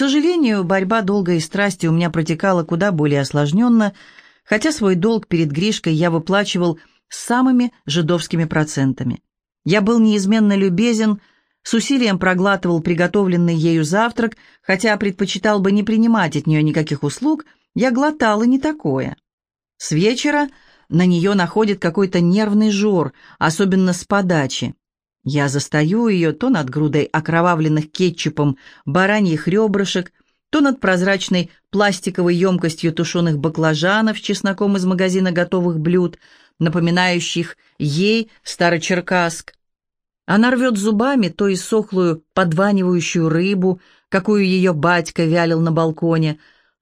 сожалению, борьба долгой страсти у меня протекала куда более осложненно, хотя свой долг перед Гришкой я выплачивал с самыми жидовскими процентами. Я был неизменно любезен, с усилием проглатывал приготовленный ею завтрак, хотя предпочитал бы не принимать от нее никаких услуг, я глотал и не такое. С вечера на нее находит какой-то нервный жор, особенно с подачи. Я застаю ее то над грудой окровавленных кетчупом бараньих ребрышек, то над прозрачной пластиковой емкостью тушеных баклажанов с чесноком из магазина готовых блюд, напоминающих ей Старочеркасск. Она рвет зубами то иссохлую подванивающую рыбу, какую ее батька вялил на балконе,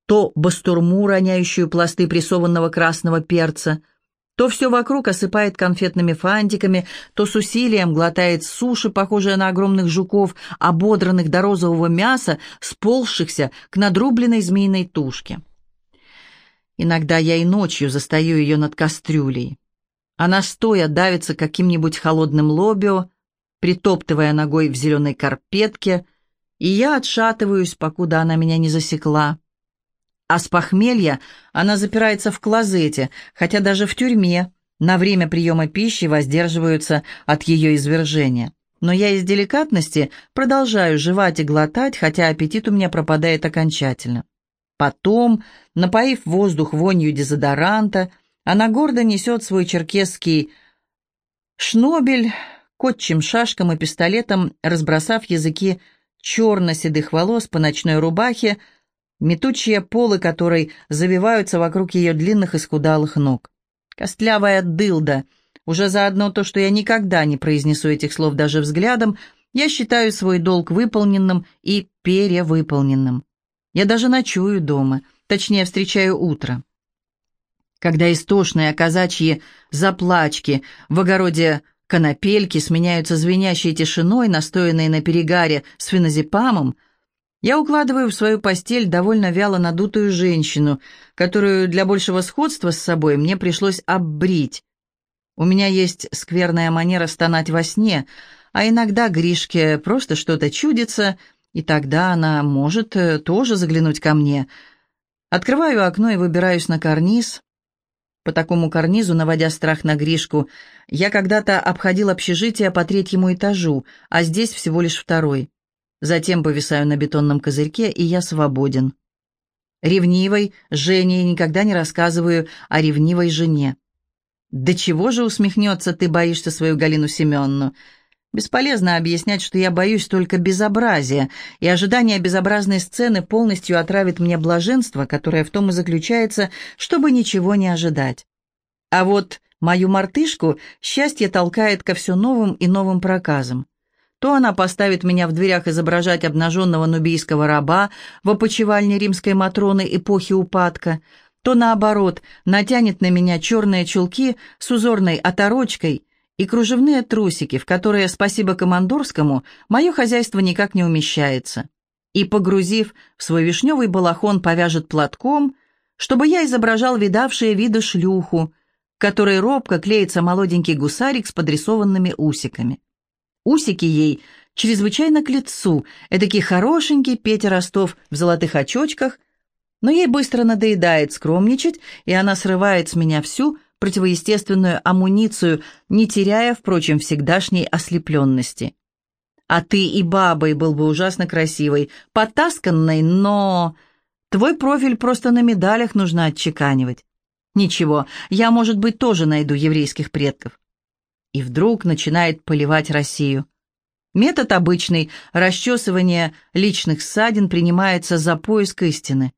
то бастурму, роняющую пласты прессованного красного перца — то все вокруг осыпает конфетными фантиками, то с усилием глотает суши, похожие на огромных жуков, ободранных до розового мяса, сползшихся к надрубленной змеиной тушке. Иногда я и ночью застаю ее над кастрюлей. Она стоя давится каким-нибудь холодным лобио, притоптывая ногой в зеленой карпетке, и я отшатываюсь, покуда она меня не засекла. А с похмелья она запирается в клозете, хотя даже в тюрьме на время приема пищи воздерживаются от ее извержения. Но я из деликатности продолжаю жевать и глотать, хотя аппетит у меня пропадает окончательно. Потом, напоив воздух вонью дезодоранта, она гордо несет свой черкесский шнобель, котчим шашком и пистолетом, разбросав языки черно-седых волос по ночной рубахе, метучие полы которой завиваются вокруг ее длинных и скудалых ног. Костлявая дылда. Уже заодно то, что я никогда не произнесу этих слов даже взглядом, я считаю свой долг выполненным и перевыполненным. Я даже ночую дома, точнее, встречаю утро. Когда истошные казачьи заплачки в огороде конопельки сменяются звенящей тишиной, настоянной на перегаре с феназепамом, я укладываю в свою постель довольно вяло надутую женщину, которую для большего сходства с собой мне пришлось оббрить. У меня есть скверная манера стонать во сне, а иногда Гришке просто что-то чудится, и тогда она может э, тоже заглянуть ко мне. Открываю окно и выбираюсь на карниз. По такому карнизу, наводя страх на Гришку, я когда-то обходил общежитие по третьему этажу, а здесь всего лишь второй. Затем повисаю на бетонном козырьке, и я свободен. Ревнивой Жене никогда не рассказываю о ревнивой жене. «Да чего же усмехнется ты боишься свою Галину Семенну?» Бесполезно объяснять, что я боюсь только безобразия, и ожидание безобразной сцены полностью отравит мне блаженство, которое в том и заключается, чтобы ничего не ожидать. А вот мою мартышку счастье толкает ко все новым и новым проказам. То она поставит меня в дверях изображать обнаженного нубийского раба в опочивальне римской Матроны эпохи упадка, то, наоборот, натянет на меня черные чулки с узорной оторочкой и кружевные трусики, в которые, спасибо командорскому, мое хозяйство никак не умещается, и, погрузив в свой вишневый балахон, повяжет платком, чтобы я изображал видавшие виды шлюху, которой робко клеится молоденький гусарик с подрисованными усиками. Усики ей чрезвычайно к лицу, эдакий хорошенький Петя Ростов в золотых очочках, но ей быстро надоедает скромничать, и она срывает с меня всю противоестественную амуницию, не теряя, впрочем, всегдашней ослепленности. А ты и бабой был бы ужасно красивой, потасканной, но... Твой профиль просто на медалях нужно отчеканивать. Ничего, я, может быть, тоже найду еврейских предков и вдруг начинает поливать Россию. Метод обычный, расчесывание личных ссадин принимается за поиск истины.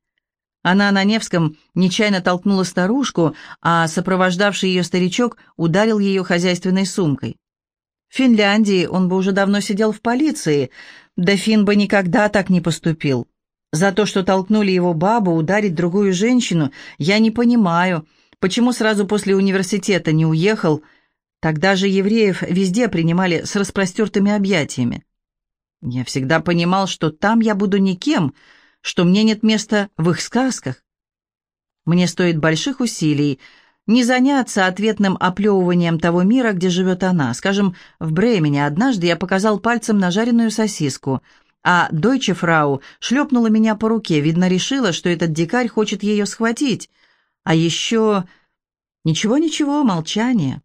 Она на Невском нечаянно толкнула старушку, а сопровождавший ее старичок ударил ее хозяйственной сумкой. В Финляндии он бы уже давно сидел в полиции, да Фин бы никогда так не поступил. За то, что толкнули его бабу ударить другую женщину, я не понимаю, почему сразу после университета не уехал, Тогда же евреев везде принимали с распростертыми объятиями. Я всегда понимал, что там я буду никем, что мне нет места в их сказках. Мне стоит больших усилий не заняться ответным оплевыванием того мира, где живет она. Скажем, в Бремене однажды я показал пальцем на жареную сосиску. а Дойче фрау шлепнула меня по руке, видно, решила, что этот дикарь хочет ее схватить. А еще... Ничего-ничего, молчание.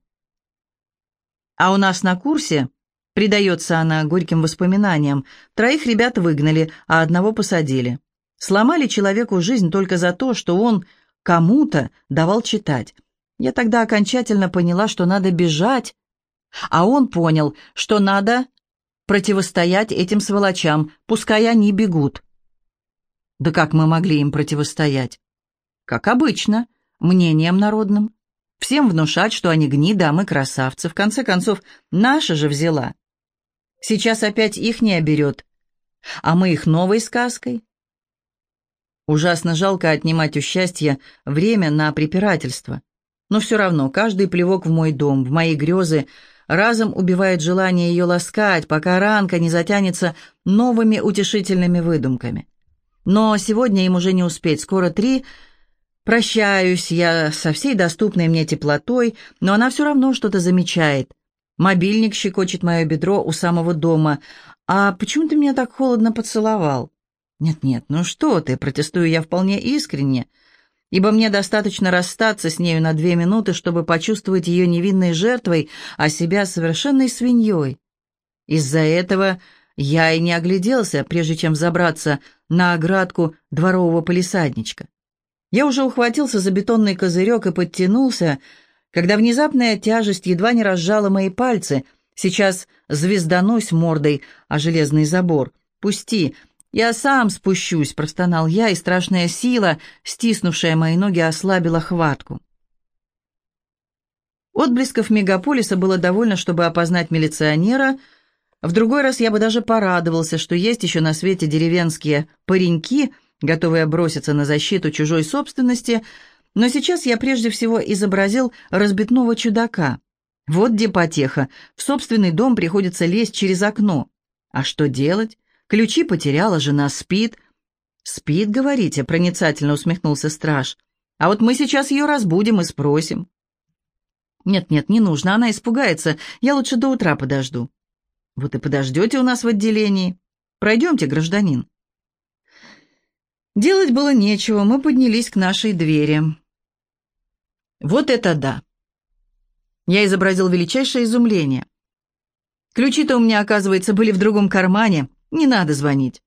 А у нас на курсе, предается она горьким воспоминаниям, троих ребят выгнали, а одного посадили. Сломали человеку жизнь только за то, что он кому-то давал читать. Я тогда окончательно поняла, что надо бежать, а он понял, что надо противостоять этим сволочам, пускай они бегут. Да как мы могли им противостоять? Как обычно, мнением народным. Всем внушать, что они гниды, а мы красавцы. В конце концов, наша же взяла. Сейчас опять их не оберет. А мы их новой сказкой. Ужасно жалко отнимать у счастья время на препирательство. Но все равно каждый плевок в мой дом, в мои грезы, разом убивает желание ее ласкать, пока ранка не затянется новыми утешительными выдумками. Но сегодня им уже не успеть, скоро три. Прощаюсь я со всей доступной мне теплотой, но она все равно что-то замечает. Мобильник щекочет мое бедро у самого дома. «А почему ты меня так холодно поцеловал?» «Нет-нет, ну что ты?» — протестую я вполне искренне — ибо мне достаточно расстаться с нею на две минуты, чтобы почувствовать ее невинной жертвой, а себя совершенной свиньей. Из-за этого я и не огляделся, прежде чем забраться на оградку дворового полисадничка. Я уже ухватился за бетонный козырек и подтянулся, когда внезапная тяжесть едва не разжала мои пальцы. Сейчас звезданусь мордой о железный забор. «Пусти, «Я сам спущусь», — простонал я, и страшная сила, стиснувшая мои ноги, ослабила хватку. Отблесков мегаполиса было довольно, чтобы опознать милиционера. В другой раз я бы даже порадовался, что есть еще на свете деревенские пареньки, готовые броситься на защиту чужой собственности, но сейчас я прежде всего изобразил разбитного чудака. Вот где потеха. В собственный дом приходится лезть через окно. А что делать? Ключи потеряла, жена спит». «Спит, говорите?» — проницательно усмехнулся страж. «А вот мы сейчас ее разбудим и спросим». «Нет-нет, не нужно, она испугается. Я лучше до утра подожду». «Вот и подождете у нас в отделении. Пройдемте, гражданин». Делать было нечего, мы поднялись к нашей двери. Вот это да! Я изобразил величайшее изумление. Ключи-то у меня, оказывается, были в другом кармане, не надо звонить.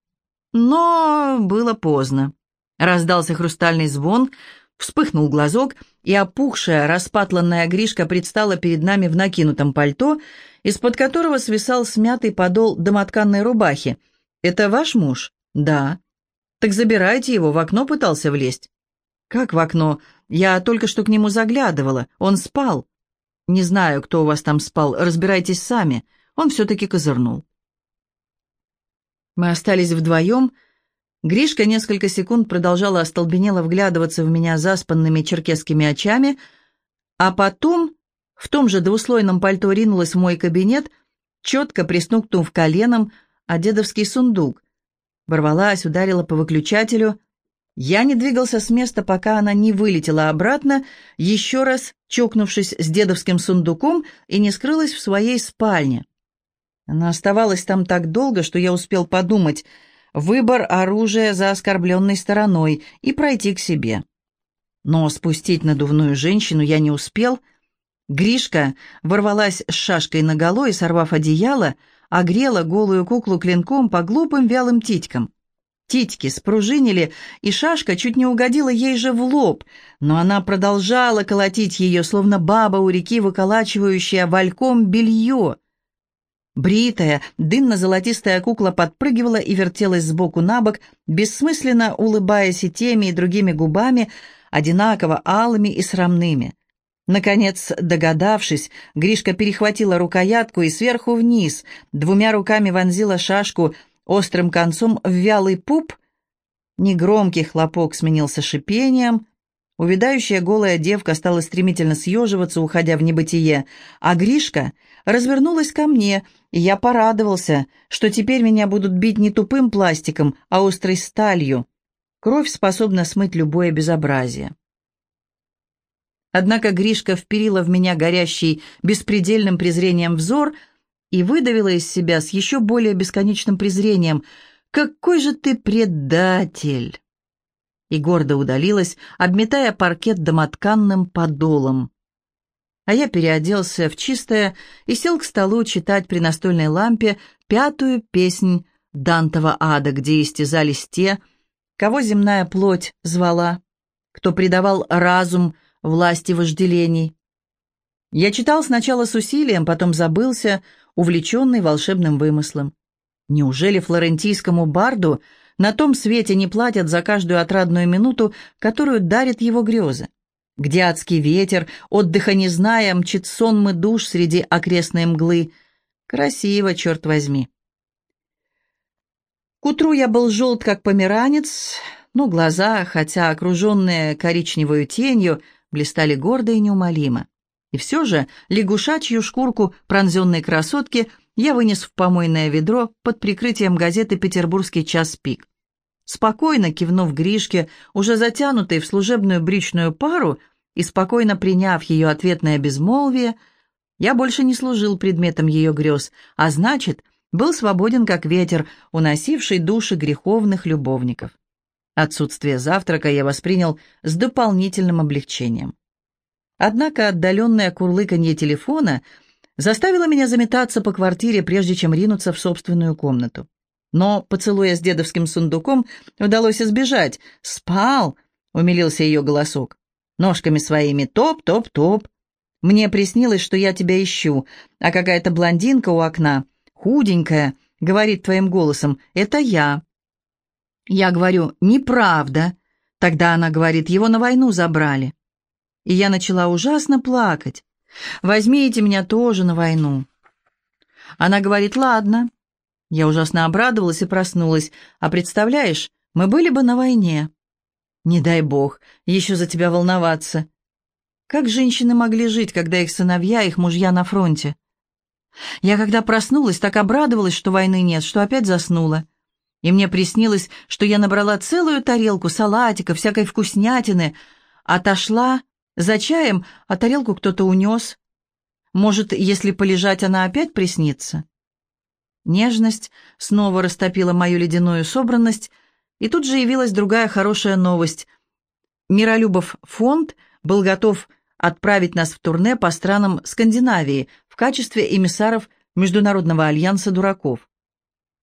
Но было поздно. Раздался хрустальный звон, вспыхнул глазок, и опухшая, распатланная Гришка предстала перед нами в накинутом пальто, из-под которого свисал смятый подол домотканной рубахи. «Это ваш муж?» «Да». «Так забирайте его, в окно пытался влезть». «Как в окно? Я только что к нему заглядывала. Он спал». «Не знаю, кто у вас там спал, разбирайтесь сами». Он все-таки козырнул. Мы остались вдвоем. Гришка несколько секунд продолжала остолбенело вглядываться в меня заспанными черкесскими очами, а потом в том же двуслойном пальто ринулась в мой кабинет, четко пристукнув коленом о дедовский сундук. Ворвалась, ударила по выключателю. Я не двигался с места, пока она не вылетела обратно, еще раз чокнувшись с дедовским сундуком и не скрылась в своей спальне. Она оставалась там так долго, что я успел подумать выбор оружия за оскорбленной стороной и пройти к себе. Но спустить надувную женщину я не успел. Гришка ворвалась с шашкой наголо и, сорвав одеяло, огрела голую куклу клинком по глупым вялым титькам. Титьки спружинили, и шашка чуть не угодила ей же в лоб, но она продолжала колотить ее, словно баба у реки, выколачивающая вальком белье — Бритая, дымно-золотистая кукла подпрыгивала и вертелась сбоку на бок, бессмысленно улыбаясь и теми, и другими губами, одинаково алыми и срамными. Наконец, догадавшись, Гришка перехватила рукоятку и сверху вниз, двумя руками вонзила шашку острым концом в вялый пуп. Негромкий хлопок сменился шипением, Увядающая голая девка стала стремительно съеживаться, уходя в небытие, а Гришка развернулась ко мне, и я порадовался, что теперь меня будут бить не тупым пластиком, а острой сталью. Кровь способна смыть любое безобразие. Однако Гришка вперила в меня горящий беспредельным презрением взор и выдавила из себя с еще более бесконечным презрением. какой же ты предатель!» И гордо удалилась, обметая паркет домотканным подолом. А я переоделся в чистое и сел к столу читать при настольной лампе пятую песнь Дантова ада, где истязались те, кого земная плоть звала, кто предавал разум власти вожделений. Я читал сначала с усилием, потом забылся, увлеченный волшебным вымыслом. Неужели флорентийскому барду на том свете не платят за каждую отрадную минуту, которую дарит его грезы? Где адский ветер, отдыха не зная, мчит сонмы душ среди окрестной мглы. Красиво, черт возьми. К утру я был желт, как померанец, но глаза, хотя окруженные коричневой тенью, блистали гордо и неумолимо. И все же лягушачью шкурку пронзенной красотки я вынес в помойное ведро под прикрытием газеты «Петербургский час пик». Спокойно кивнув Гришке, уже затянутой в служебную брючную пару, и спокойно приняв ее ответное безмолвие, я больше не служил предметом ее грез, а значит, был свободен, как ветер, уносивший души греховных любовников. Отсутствие завтрака я воспринял с дополнительным облегчением. Однако отдаленное курлыканье телефона заставило меня заметаться по квартире, прежде чем ринуться в собственную комнату. Но, поцелуя с дедовским сундуком, удалось избежать. «Спал!» — умилился ее голосок. «Ножками своими топ-топ-топ. Мне приснилось, что я тебя ищу, а какая-то блондинка у окна — худенькая, говорит твоим голосом, это я. Я говорю, неправда. Тогда она говорит, его на войну забрали. И я начала ужасно плакать. Возьмите меня тоже на войну. Она говорит, ладно. Я ужасно обрадовалась и проснулась. А представляешь, мы были бы на войне. Не дай бог, еще за тебя волноваться. Как женщины могли жить, когда их сыновья, их мужья на фронте? Я когда проснулась, так обрадовалась, что войны нет, что опять заснула. И мне приснилось, что я набрала целую тарелку салатика, всякой вкуснятины, отошла за чаем, а тарелку кто-то унес. Может, если полежать, она опять приснится? Нежность снова растопила мою ледяную собранность, и тут же явилась другая хорошая новость. Миролюбов фонд был готов отправить нас в турне по странам Скандинавии в качестве эмиссаров Международного альянса дураков.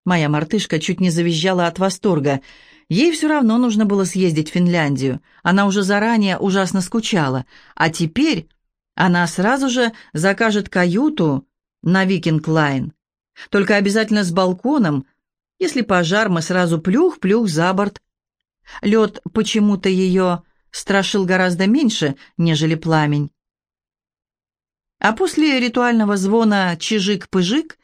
Моя мартышка чуть не завизжала от восторга. Ей все равно нужно было съездить в Финляндию. Она уже заранее ужасно скучала. А теперь она сразу же закажет каюту на Viking Line. Только обязательно с балконом. Если пожар, мы сразу плюх-плюх за борт. Лед почему-то ее страшил гораздо меньше, нежели пламень. А после ритуального звона «чижик-пыжик»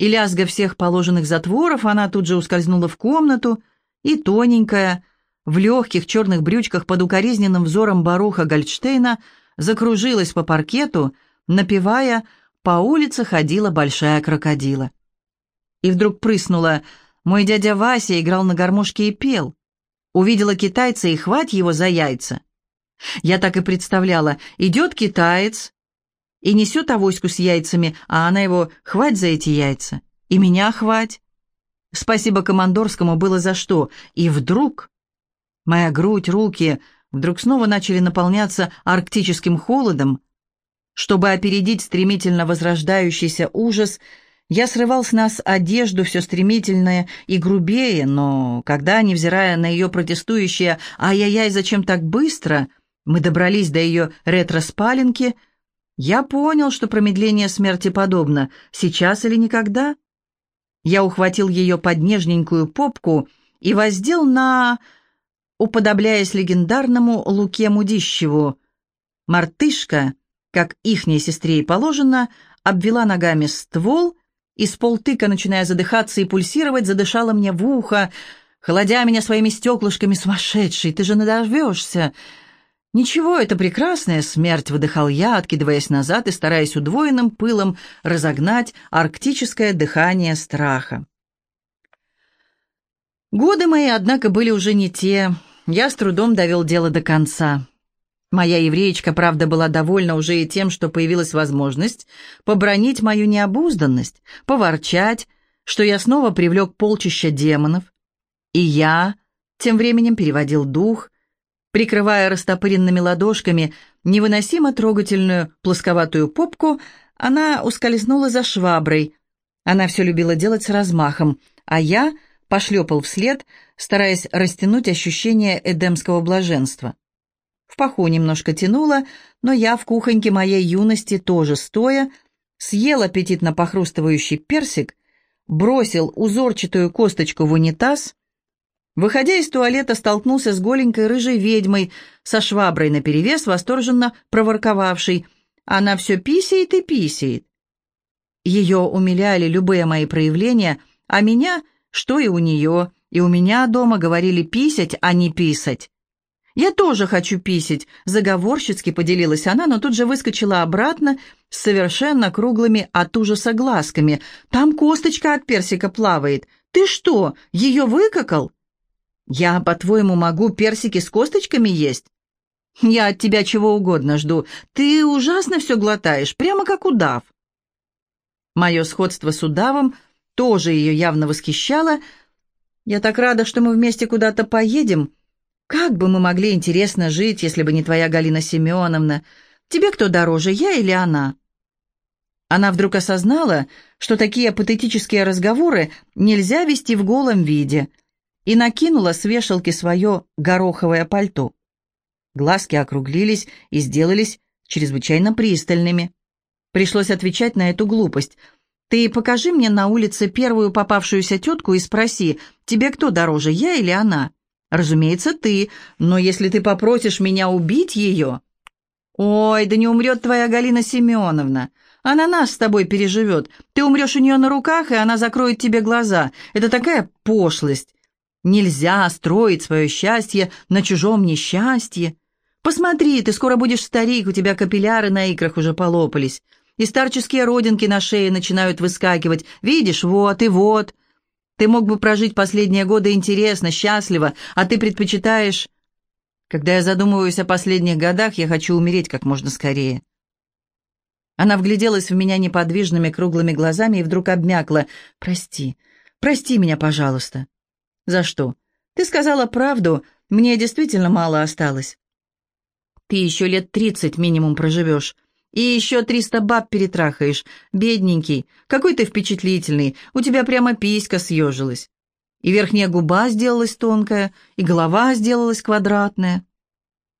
и лязга всех положенных затворов она тут же ускользнула в комнату и тоненькая, в легких черных брючках под укоризненным взором баруха Гольдштейна закружилась по паркету, напевая «По улице ходила большая крокодила». И вдруг прыснула «Мой дядя Вася играл на гармошке и пел». Увидела китайца и хвать его за яйца. Я так и представляла, идет китаец и несет авоську с яйцами, а она его хвать за эти яйца. И меня хвать. Спасибо командорскому было за что. И вдруг моя грудь, руки вдруг снова начали наполняться арктическим холодом. Чтобы опередить стремительно возрождающийся ужас, я срывал с нас одежду все стремительнее и грубее, но когда, невзирая на ее протестующее «Ай-яй-яй, зачем так быстро?», мы добрались до ее ретро-спаленки, я понял, что промедление смерти подобно, сейчас или никогда. Я ухватил ее под нежненькую попку и воздел на... уподобляясь легендарному Луке Мудищеву. Мартышка, как ихней сестре и положено, обвела ногами ствол и с полтыка, начиная задыхаться и пульсировать, задышала мне в ухо, холодя меня своими стеклышками сумасшедший, ты же надорвешься. «Ничего, это прекрасная смерть», — выдыхал я, откидываясь назад и стараясь удвоенным пылом разогнать арктическое дыхание страха. Годы мои, однако, были уже не те. Я с трудом довел дело до конца. Моя евреечка, правда, была довольна уже и тем, что появилась возможность побронить мою необузданность, поворчать, что я снова привлек полчища демонов, и я тем временем переводил дух, прикрывая растопыренными ладошками невыносимо трогательную плосковатую попку, она ускользнула за шваброй. Она все любила делать с размахом, а я пошлепал вслед, стараясь растянуть ощущение эдемского блаженства. В паху немножко тянуло, но я в кухоньке моей юности тоже стоя, съел аппетитно похрустывающий персик, бросил узорчатую косточку в унитаз, выходя из туалета, столкнулся с голенькой рыжей ведьмой со шваброй наперевес, восторженно проворковавшей. Она все писает и писает. Ее умиляли любые мои проявления, а меня, что и у нее, и у меня дома говорили писать, а не писать. «Я тоже хочу писать», — заговорщицки поделилась она, но тут же выскочила обратно с совершенно круглыми от ужаса глазками. «Там косточка от персика плавает. Ты что, ее выкакал?» «Я, по-твоему, могу персики с косточками есть?» «Я от тебя чего угодно жду. Ты ужасно все глотаешь, прямо как удав». Мое сходство с удавом тоже ее явно восхищало. «Я так рада, что мы вместе куда-то поедем», как бы мы могли интересно жить, если бы не твоя Галина Семеновна? Тебе кто дороже, я или она?» Она вдруг осознала, что такие патетические разговоры нельзя вести в голом виде, и накинула с вешалки свое гороховое пальто. Глазки округлились и сделались чрезвычайно пристальными. Пришлось отвечать на эту глупость. «Ты покажи мне на улице первую попавшуюся тетку и спроси, тебе кто дороже, я или она?» «Разумеется, ты, но если ты попросишь меня убить ее...» «Ой, да не умрет твоя Галина Семеновна. Она нас с тобой переживет. Ты умрешь у нее на руках, и она закроет тебе глаза. Это такая пошлость. Нельзя строить свое счастье на чужом несчастье. Посмотри, ты скоро будешь старик, у тебя капилляры на икрах уже полопались, и старческие родинки на шее начинают выскакивать. Видишь, вот и вот. Ты мог бы прожить последние годы интересно, счастливо, а ты предпочитаешь... Когда я задумываюсь о последних годах, я хочу умереть как можно скорее. Она вгляделась в меня неподвижными круглыми глазами и вдруг обмякла. «Прости, прости меня, пожалуйста». «За что? Ты сказала правду, мне действительно мало осталось». «Ты еще лет тридцать минимум проживешь. И еще триста баб перетрахаешь. Бедненький, какой ты впечатлительный, у тебя прямо писька съежилась. И верхняя губа сделалась тонкая, и голова сделалась квадратная.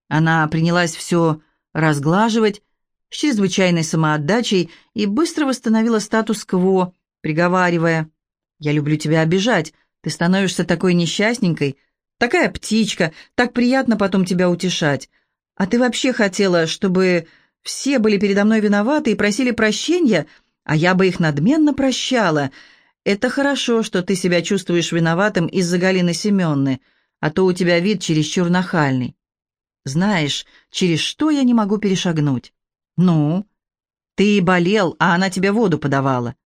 Она принялась все разглаживать с чрезвычайной самоотдачей и быстро восстановила статус-кво, приговаривая, «Я люблю тебя обижать, ты становишься такой несчастненькой, такая птичка, так приятно потом тебя утешать. А ты вообще хотела, чтобы все были передо мной виноваты и просили прощения, а я бы их надменно прощала. Это хорошо, что ты себя чувствуешь виноватым из-за Галины Семенны, а то у тебя вид чересчур нахальный. Знаешь, через что я не могу перешагнуть? Ну? Ты болел, а она тебе воду подавала.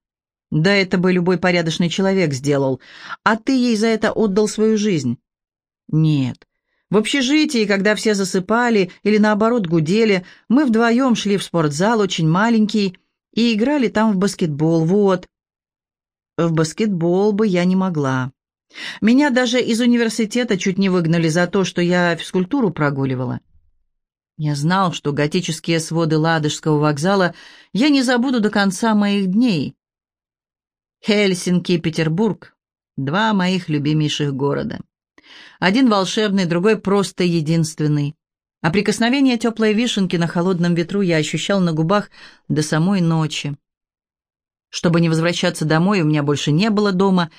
Да это бы любой порядочный человек сделал, а ты ей за это отдал свою жизнь. Нет, в общежитии, когда все засыпали или наоборот гудели, мы вдвоем шли в спортзал, очень маленький, и играли там в баскетбол, вот. В баскетбол бы я не могла. Меня даже из университета чуть не выгнали за то, что я физкультуру прогуливала. Я знал, что готические своды Ладожского вокзала я не забуду до конца моих дней. Хельсинки и Петербург — два моих любимейших города. Один волшебный, другой просто единственный. А прикосновение теплой вишенки на холодном ветру я ощущал на губах до самой ночи. Чтобы не возвращаться домой, у меня больше не было дома.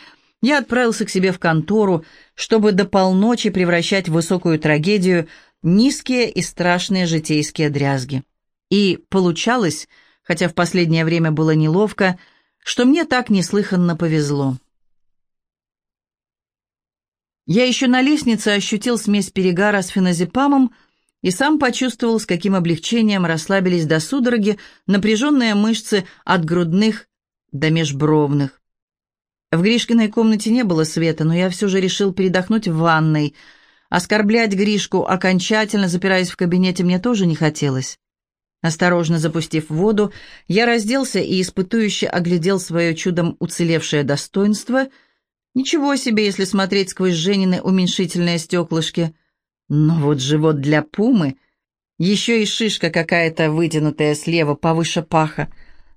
Я отправился к себе в контору, чтобы до полночи превращать в высокую трагедию низкие и страшные житейские дрязги. И получалось, хотя в последнее время было неловко, что мне так неслыханно повезло. Я еще на лестнице ощутил смесь перегара с феназепамом и сам почувствовал, с каким облегчением расслабились до судороги напряженные мышцы от грудных до межбровных. В Гришкиной комнате не было света, но я все же решил передохнуть в ванной. Оскорблять Гришку, окончательно запираясь в кабинете, мне тоже не хотелось. Осторожно запустив воду, я разделся и испытующе оглядел свое чудом уцелевшее достоинство. Ничего себе, если смотреть сквозь Женины уменьшительные стеклышки. Но вот живот для пумы, еще и шишка какая-то вытянутая слева повыше паха,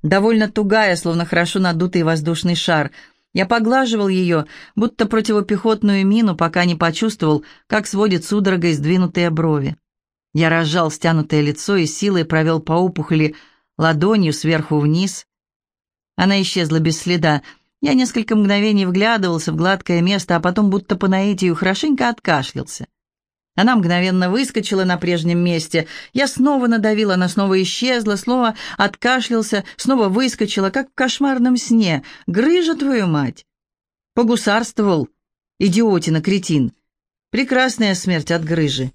довольно тугая, словно хорошо надутый воздушный шар. Я поглаживал ее, будто противопехотную мину, пока не почувствовал, как сводит судорогой сдвинутые брови. Я разжал стянутое лицо и силой провел по опухоли ладонью сверху вниз. Она исчезла без следа. Я несколько мгновений вглядывался в гладкое место, а потом будто по наитию хорошенько откашлялся. Она мгновенно выскочила на прежнем месте. Я снова надавила, она снова исчезла, снова откашлялся, снова выскочила, как в кошмарном сне. Грыжа твою мать! Погусарствовал, идиотина, кретин. Прекрасная смерть от грыжи.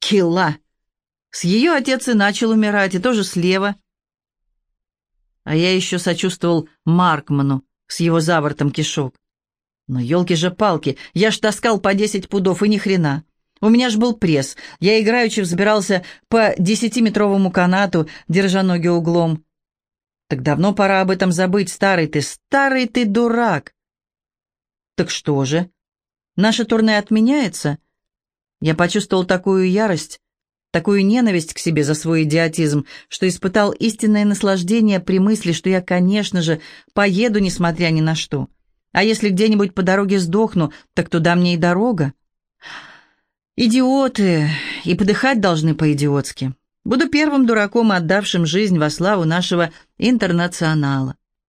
Килла. С ее отец и начал умирать, и тоже слева. А я еще сочувствовал Маркману с его завортом кишок. Но елки же палки, я ж таскал по десять пудов, и ни хрена. У меня ж был пресс. Я играючи взбирался по десятиметровому канату, держа ноги углом. Так давно пора об этом забыть, старый ты, старый ты дурак. Так что же? Наше турне отменяется? — я почувствовал такую ярость, такую ненависть к себе за свой идиотизм, что испытал истинное наслаждение при мысли, что я, конечно же, поеду, несмотря ни на что. А если где-нибудь по дороге сдохну, так туда мне и дорога. Идиоты, и подыхать должны по-идиотски. Буду первым дураком, отдавшим жизнь во славу нашего интернационала.